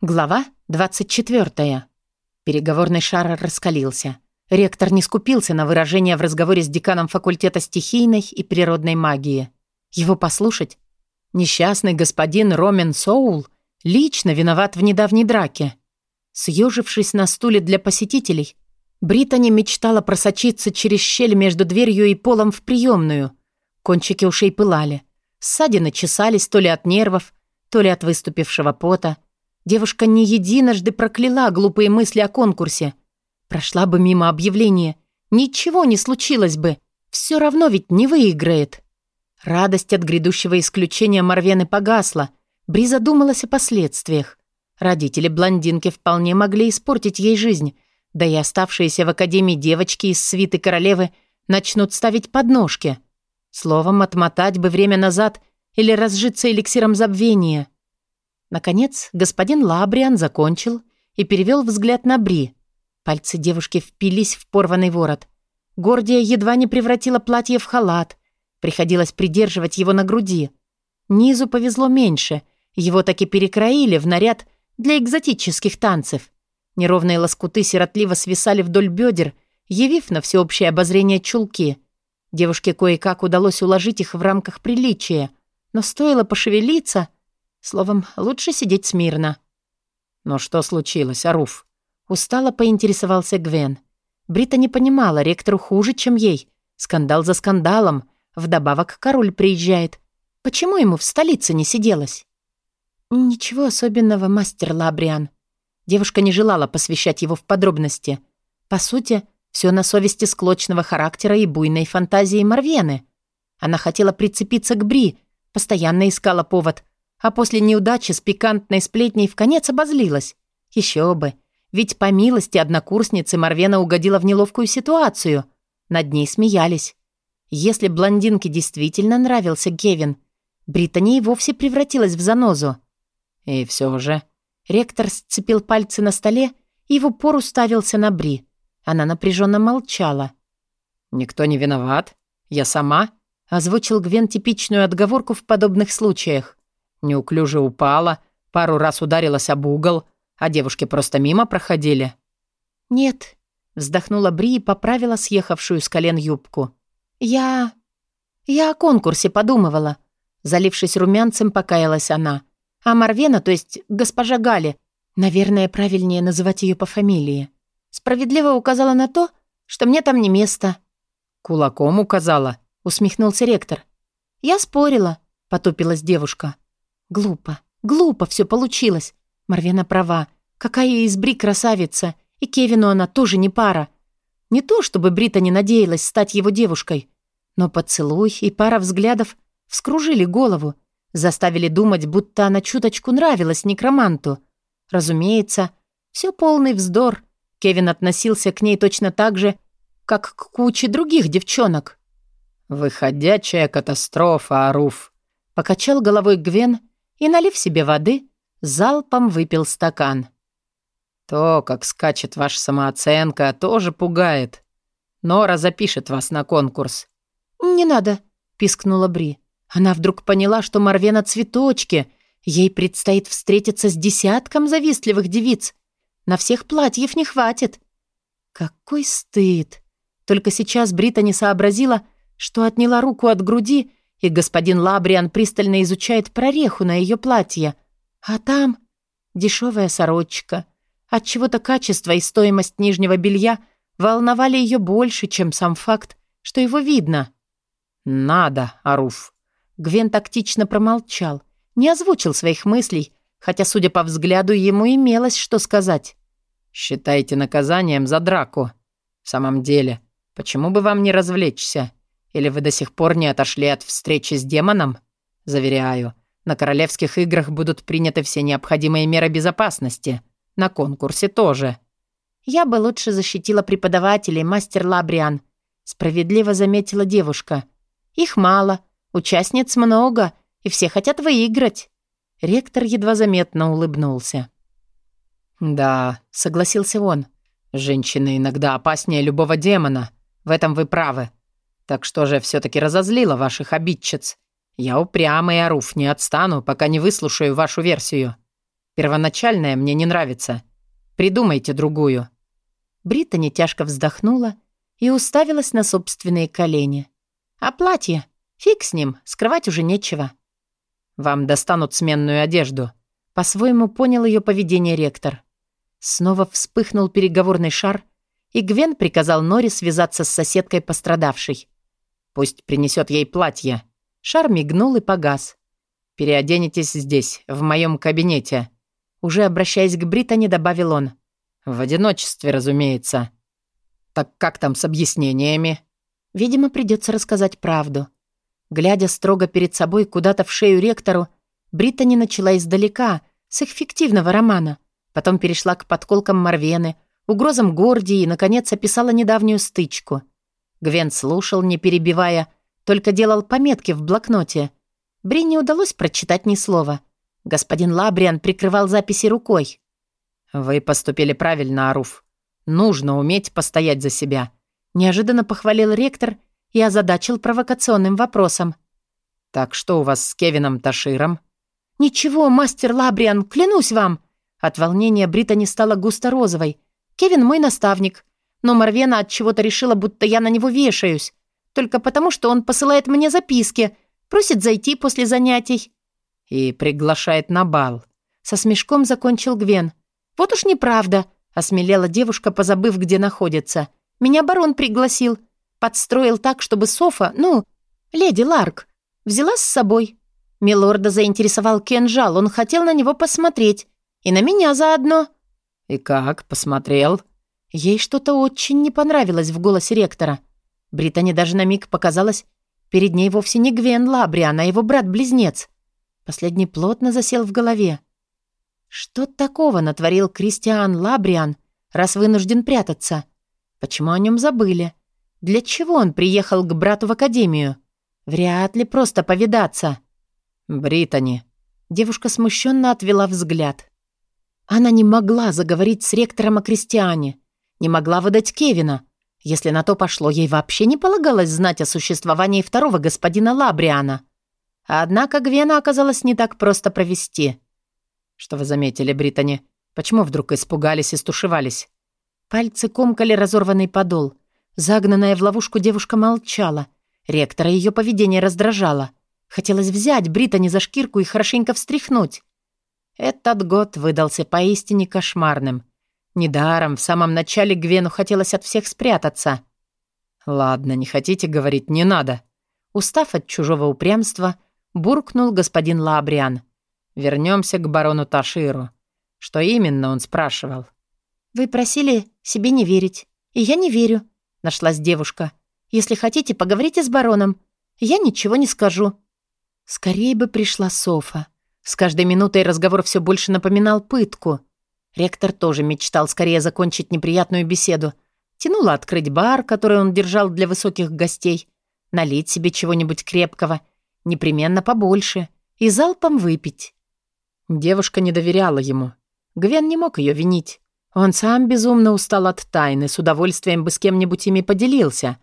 Глава 24. Переговорный шар раскалился. Ректор не скупился на выражение в разговоре с деканом факультета стихийной и природной магии. Его послушать? Несчастный господин Ромен Соул лично виноват в недавней драке. Съежившись на стуле для посетителей, Британи мечтала просочиться через щель между дверью и полом в приемную. Кончики ушей пылали. Ссадины чесались то ли от нервов, то ли от выступившего пота – Девушка не единожды прокляла глупые мысли о конкурсе. Прошла бы мимо объявления. Ничего не случилось бы. Все равно ведь не выиграет. Радость от грядущего исключения Марвены погасла. Бри задумалась о последствиях. Родители блондинки вполне могли испортить ей жизнь. Да и оставшиеся в академии девочки из свиты королевы начнут ставить подножки. Словом, отмотать бы время назад или разжиться эликсиром забвения. Наконец, господин Лабриан закончил и перевел взгляд на Бри. Пальцы девушки впились в порванный ворот. Гордия едва не превратила платье в халат. Приходилось придерживать его на груди. Низу повезло меньше. Его таки перекроили в наряд для экзотических танцев. Неровные лоскуты сиротливо свисали вдоль бедер, явив на всеобщее обозрение чулки. Девушке кое-как удалось уложить их в рамках приличия. Но стоило пошевелиться — Словом, лучше сидеть смирно. «Но что случилось, Аруф?» Устало поинтересовался Гвен. Брита не понимала, ректору хуже, чем ей. Скандал за скандалом. Вдобавок король приезжает. Почему ему в столице не сиделось? «Ничего особенного, мастер Лабриан». Девушка не желала посвящать его в подробности. По сути, все на совести склочного характера и буйной фантазии Марвены. Она хотела прицепиться к Бри, постоянно искала повод, а после неудачи с пикантной сплетней в конец обозлилась. Еще бы. Ведь по милости однокурсницы Марвена угодила в неловкую ситуацию. Над ней смеялись. Если блондинке действительно нравился Гевин, Британи и вовсе превратилась в занозу. И все же... Ректор сцепил пальцы на столе и в упор уставился на Бри. Она напряженно молчала. «Никто не виноват. Я сама», — озвучил Гвен типичную отговорку в подобных случаях. Неуклюже упала, пару раз ударилась об угол, а девушки просто мимо проходили. «Нет», — вздохнула Бри и поправила съехавшую с колен юбку. «Я... я о конкурсе подумывала». Залившись румянцем, покаялась она. А Марвена, то есть госпожа Гали, наверное, правильнее называть ее по фамилии, справедливо указала на то, что мне там не место. «Кулаком указала», — усмехнулся ректор. «Я спорила», — потупилась девушка. Глупо, глупо все получилось. Марвена права. Какая из Бри красавица. И Кевину она тоже не пара. Не то, чтобы Брита не надеялась стать его девушкой. Но поцелуй и пара взглядов вскружили голову, заставили думать, будто она чуточку нравилась некроманту. Разумеется, все полный вздор. Кевин относился к ней точно так же, как к куче других девчонок. «Выходячая катастрофа, Аруф», — покачал головой Гвен и, налив себе воды, залпом выпил стакан. «То, как скачет ваша самооценка, тоже пугает. Нора запишет вас на конкурс». «Не надо», — пискнула Бри. Она вдруг поняла, что Марвена цветочки. Ей предстоит встретиться с десятком завистливых девиц. На всех платьев не хватит. Какой стыд! Только сейчас Брита не сообразила, что отняла руку от груди и господин Лабриан пристально изучает прореху на ее платье. А там дешевая сорочка. От чего то качество и стоимость нижнего белья волновали ее больше, чем сам факт, что его видно. «Надо, Аруф». Гвен тактично промолчал, не озвучил своих мыслей, хотя, судя по взгляду, ему имелось что сказать. «Считайте наказанием за драку. В самом деле, почему бы вам не развлечься?» Или вы до сих пор не отошли от встречи с демоном? Заверяю, на королевских играх будут приняты все необходимые меры безопасности. На конкурсе тоже. Я бы лучше защитила преподавателей, мастер Лабриан. Справедливо заметила девушка. Их мало, участниц много, и все хотят выиграть. Ректор едва заметно улыбнулся. «Да», — согласился он. «Женщины иногда опаснее любого демона. В этом вы правы. Так что же все-таки разозлила ваших обидчиц? Я упрямый Аруф, не отстану, пока не выслушаю вашу версию». Первоначальная мне не нравится. Придумайте другую». Бриттани тяжко вздохнула и уставилась на собственные колени. «А платье? Фиг с ним, скрывать уже нечего». «Вам достанут сменную одежду», — по-своему понял ее поведение ректор. Снова вспыхнул переговорный шар, и Гвен приказал Нори связаться с соседкой пострадавшей. «Пусть принесет ей платье». Шар мигнул и погас. «Переоденетесь здесь, в моем кабинете». Уже обращаясь к Британи, добавил он. «В одиночестве, разумеется». «Так как там с объяснениями?» Видимо, придется рассказать правду. Глядя строго перед собой куда-то в шею ректору, Британи начала издалека, с их фиктивного романа. Потом перешла к подколкам Марвены, угрозам Гордии и, наконец, описала недавнюю стычку. Гвен слушал, не перебивая, только делал пометки в блокноте. Бри не удалось прочитать ни слова. Господин Лабриан прикрывал записи рукой. «Вы поступили правильно, Аруф. Нужно уметь постоять за себя», — неожиданно похвалил ректор и озадачил провокационным вопросом. «Так что у вас с Кевином Таширом?» «Ничего, мастер Лабриан, клянусь вам!» От волнения Британи стала густо-розовой. «Кевин мой наставник, но Марвена от чего-то решила, будто я на него вешаюсь. Только потому, что он посылает мне записки, просит зайти после занятий». «И приглашает на бал». Со смешком закончил Гвен. «Вот уж неправда», — осмелела девушка, позабыв, где находится. «Меня барон пригласил. Подстроил так, чтобы Софа, ну, леди Ларк, взяла с собой. Милорда заинтересовал кинжал, он хотел на него посмотреть. И на меня заодно». «И как? Посмотрел?» Ей что-то очень не понравилось в голосе ректора. Британи даже на миг показалось, перед ней вовсе не Гвен Лабриан, а его брат-близнец. Последний плотно засел в голове. Что такого натворил Кристиан Лабриан, раз вынужден прятаться? Почему о нем забыли? Для чего он приехал к брату в академию? Вряд ли просто повидаться. Британи. Девушка смущенно отвела взгляд. Она не могла заговорить с ректором о Кристиане, не могла выдать Кевина. Если на то пошло, ей вообще не полагалось знать о существовании второго господина Лабриана. Однако Гвена оказалось не так просто провести. «Что вы заметили, Британи? Почему вдруг испугались и стушевались?» Пальцы комкали разорванный подол. Загнанная в ловушку девушка молчала. Ректора ее поведение раздражало. Хотелось взять Британи за шкирку и хорошенько встряхнуть. Этот год выдался поистине кошмарным. Недаром в самом начале Гвену хотелось от всех спрятаться. «Ладно, не хотите говорить, не надо». Устав от чужого упрямства, буркнул господин Лабриан. Вернемся к барону Таширу. Что именно он спрашивал?» «Вы просили себе не верить, и я не верю», — нашлась девушка. «Если хотите, поговорите с бароном. Я ничего не скажу». Скорее бы пришла Софа. С каждой минутой разговор все больше напоминал пытку. Ректор тоже мечтал скорее закончить неприятную беседу. Тянуло открыть бар, который он держал для высоких гостей, налить себе чего-нибудь крепкого, непременно побольше, и залпом выпить. Девушка не доверяла ему. Гвен не мог ее винить. Он сам безумно устал от тайны, с удовольствием бы с кем-нибудь ими поделился.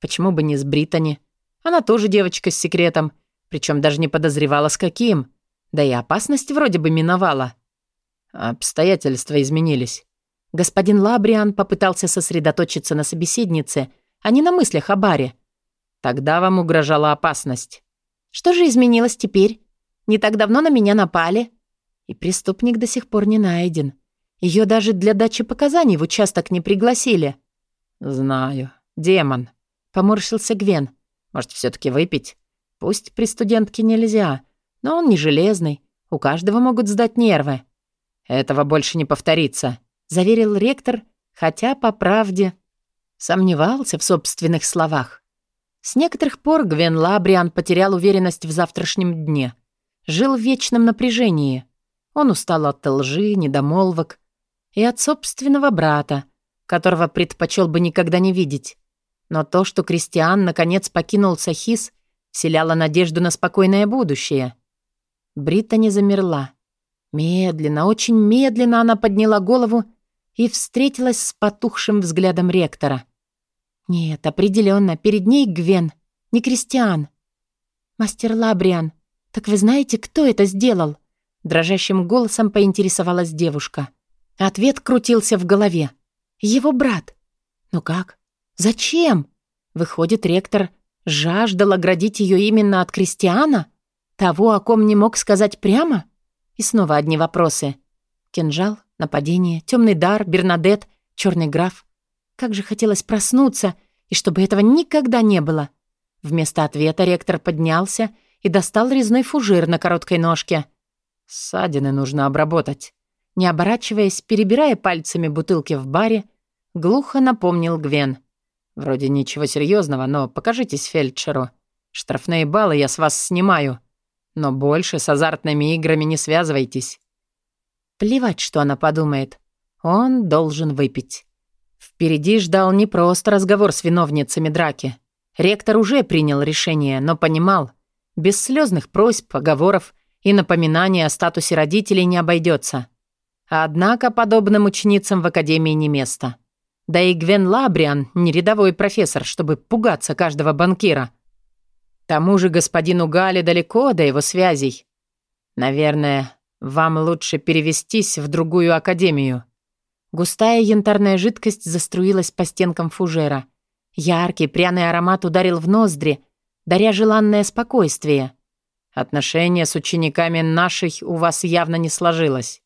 Почему бы не с Британи? Она тоже девочка с секретом, причем даже не подозревала, с каким. Да и опасность вроде бы миновала. Обстоятельства изменились. Господин Лабриан попытался сосредоточиться на собеседнице, а не на мыслях о баре. Тогда вам угрожала опасность. Что же изменилось теперь? Не так давно на меня напали. И преступник до сих пор не найден. Ее даже для дачи показаний в участок не пригласили. «Знаю. Демон», — поморщился Гвен. «Может, все таки выпить? Пусть при студентке нельзя, но он не железный. У каждого могут сдать нервы». «Этого больше не повторится», — заверил ректор, хотя, по правде, сомневался в собственных словах. С некоторых пор Гвен Лабриан потерял уверенность в завтрашнем дне. Жил в вечном напряжении. Он устал от лжи, недомолвок, и от собственного брата, которого предпочел бы никогда не видеть. Но то, что Кристиан наконец покинул Сахис, вселяло надежду на спокойное будущее. Брита не замерла. Медленно, очень медленно она подняла голову и встретилась с потухшим взглядом ректора. Нет, определенно, перед ней Гвен, не Кристиан. «Мастер Лабриан, так вы знаете, кто это сделал?» Дрожащим голосом поинтересовалась девушка. Ответ крутился в голове. Его брат. Ну как? Зачем? Выходит, ректор жаждал оградить ее именно от крестьяна? Того, о ком не мог сказать прямо? И снова одни вопросы. Кинжал, нападение, темный дар, Бернадет, черный граф. Как же хотелось проснуться, и чтобы этого никогда не было. Вместо ответа ректор поднялся и достал резной фужер на короткой ножке. «Ссадины нужно обработать». Не оборачиваясь, перебирая пальцами бутылки в баре, глухо напомнил Гвен. «Вроде ничего серьезного, но покажитесь фельдшеру. Штрафные баллы я с вас снимаю. Но больше с азартными играми не связывайтесь». Плевать, что она подумает. Он должен выпить. Впереди ждал не просто разговор с виновницами драки. Ректор уже принял решение, но понимал, без слезных просьб, поговоров и напоминаний о статусе родителей не обойдется. Однако подобным ученицам в академии не место. Да и Гвен Лабриан не рядовой профессор, чтобы пугаться каждого банкира. Тому же господину Гале далеко до его связей. Наверное, вам лучше перевестись в другую академию. Густая янтарная жидкость заструилась по стенкам фужера. Яркий пряный аромат ударил в ноздри, даря желанное спокойствие. Отношения с учениками нашей у вас явно не сложилось.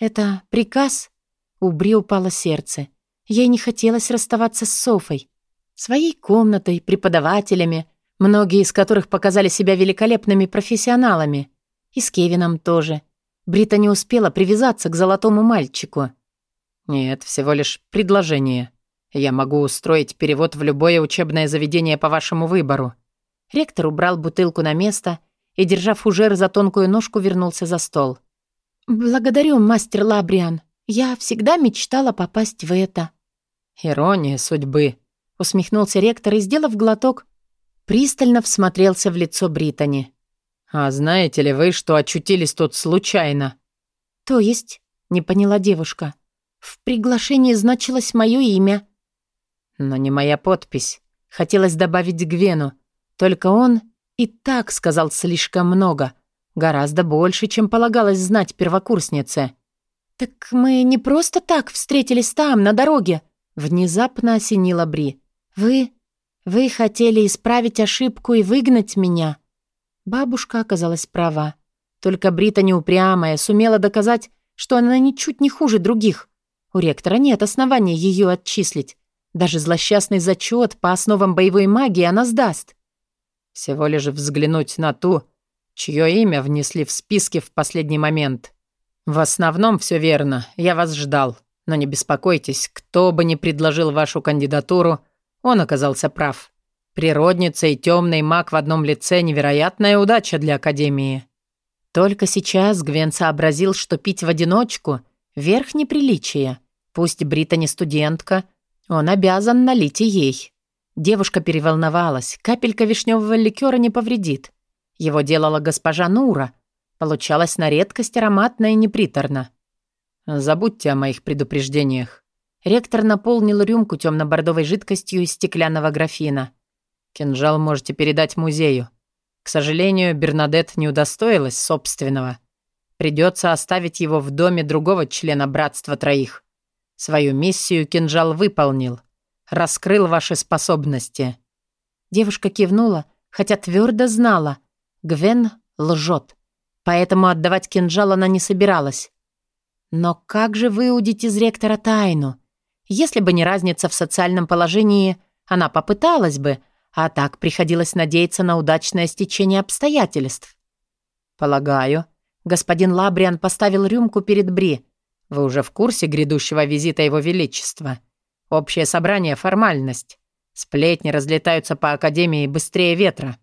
Это приказ? У Бри упало сердце. Ей не хотелось расставаться с Софой. Своей комнатой, преподавателями, многие из которых показали себя великолепными профессионалами. И с Кевином тоже. Брита не успела привязаться к золотому мальчику. «Нет, всего лишь предложение. Я могу устроить перевод в любое учебное заведение по вашему выбору». Ректор убрал бутылку на место и, держа фужер за тонкую ножку, вернулся за стол. «Благодарю, мастер Лабриан. Я всегда мечтала попасть в это». «Ирония судьбы», — усмехнулся ректор и, сделав глоток, пристально всмотрелся в лицо Британи. «А знаете ли вы, что очутились тут случайно?» «То есть?» — не поняла девушка. «В приглашении значилось мое имя». «Но не моя подпись. Хотелось добавить Гвену. Только он и так сказал слишком много. Гораздо больше, чем полагалось знать первокурснице. «Так мы не просто так встретились там, на дороге», — внезапно осенила Бри. «Вы... вы хотели исправить ошибку и выгнать меня». Бабушка оказалась права. Только Брита неупрямая сумела доказать, что она ничуть не хуже других. У ректора нет оснований ее отчислить. Даже злосчастный зачет по основам боевой магии она сдаст. Всего лишь взглянуть на ту, чье имя внесли в списки в последний момент. В основном все верно, я вас ждал. Но не беспокойтесь, кто бы ни предложил вашу кандидатуру, он оказался прав. Природница и темный маг в одном лице – невероятная удача для Академии. Только сейчас Гвен сообразил, что пить в одиночку – верх неприличия. Пусть Брита не студентка, он обязан налить и ей. Девушка переволновалась. Капелька вишневого ликера не повредит. Его делала госпожа Нура. Получалось на редкость ароматно и неприторно. «Забудьте о моих предупреждениях». Ректор наполнил рюмку темно-бордовой жидкостью из стеклянного графина. «Кинжал можете передать музею. К сожалению, Бернадет не удостоилась собственного. Придется оставить его в доме другого члена Братства Троих. Свою миссию кинжал выполнил раскрыл ваши способности». Девушка кивнула, хотя твердо знала. Гвен лжет. Поэтому отдавать кинжал она не собиралась. Но как же выудить из ректора тайну? Если бы не разница в социальном положении, она попыталась бы, а так приходилось надеяться на удачное стечение обстоятельств. «Полагаю». Господин Лабриан поставил рюмку перед Бри. «Вы уже в курсе грядущего визита Его Величества?» Общее собрание — формальность. Сплетни разлетаются по академии быстрее ветра.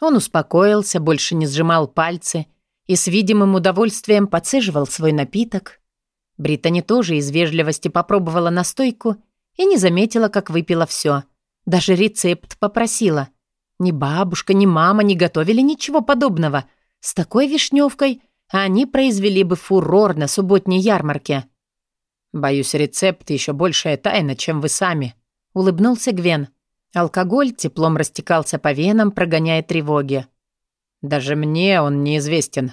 Он успокоился, больше не сжимал пальцы и с видимым удовольствием подсыживал свой напиток. Британи тоже из вежливости попробовала настойку и не заметила, как выпила все. Даже рецепт попросила. Ни бабушка, ни мама не готовили ничего подобного. С такой вишневкой они произвели бы фурор на субботней ярмарке. «Боюсь, рецепт еще большая тайна, чем вы сами», — улыбнулся Гвен. Алкоголь теплом растекался по венам, прогоняя тревоги. «Даже мне он неизвестен.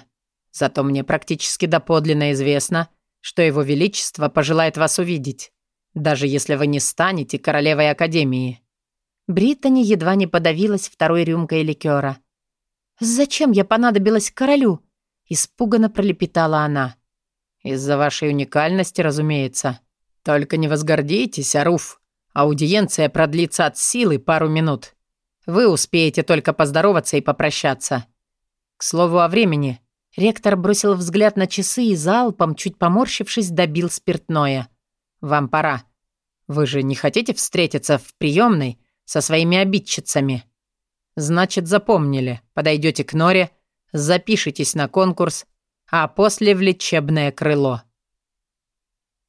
Зато мне практически доподлинно известно, что его величество пожелает вас увидеть, даже если вы не станете королевой Академии». Бриттани едва не подавилась второй рюмкой ликера. «Зачем я понадобилась королю?» Испуганно пролепетала она. «Из-за вашей уникальности, разумеется. Только не возгордитесь, Аруф. Аудиенция продлится от силы пару минут. Вы успеете только поздороваться и попрощаться. К слову о времени». Ректор бросил взгляд на часы и залпом, чуть поморщившись, добил спиртное. «Вам пора. Вы же не хотите встретиться в приемной со своими обидчицами?» «Значит, запомнили. Подойдете к Норе, запишитесь на конкурс, а после в лечебное крыло».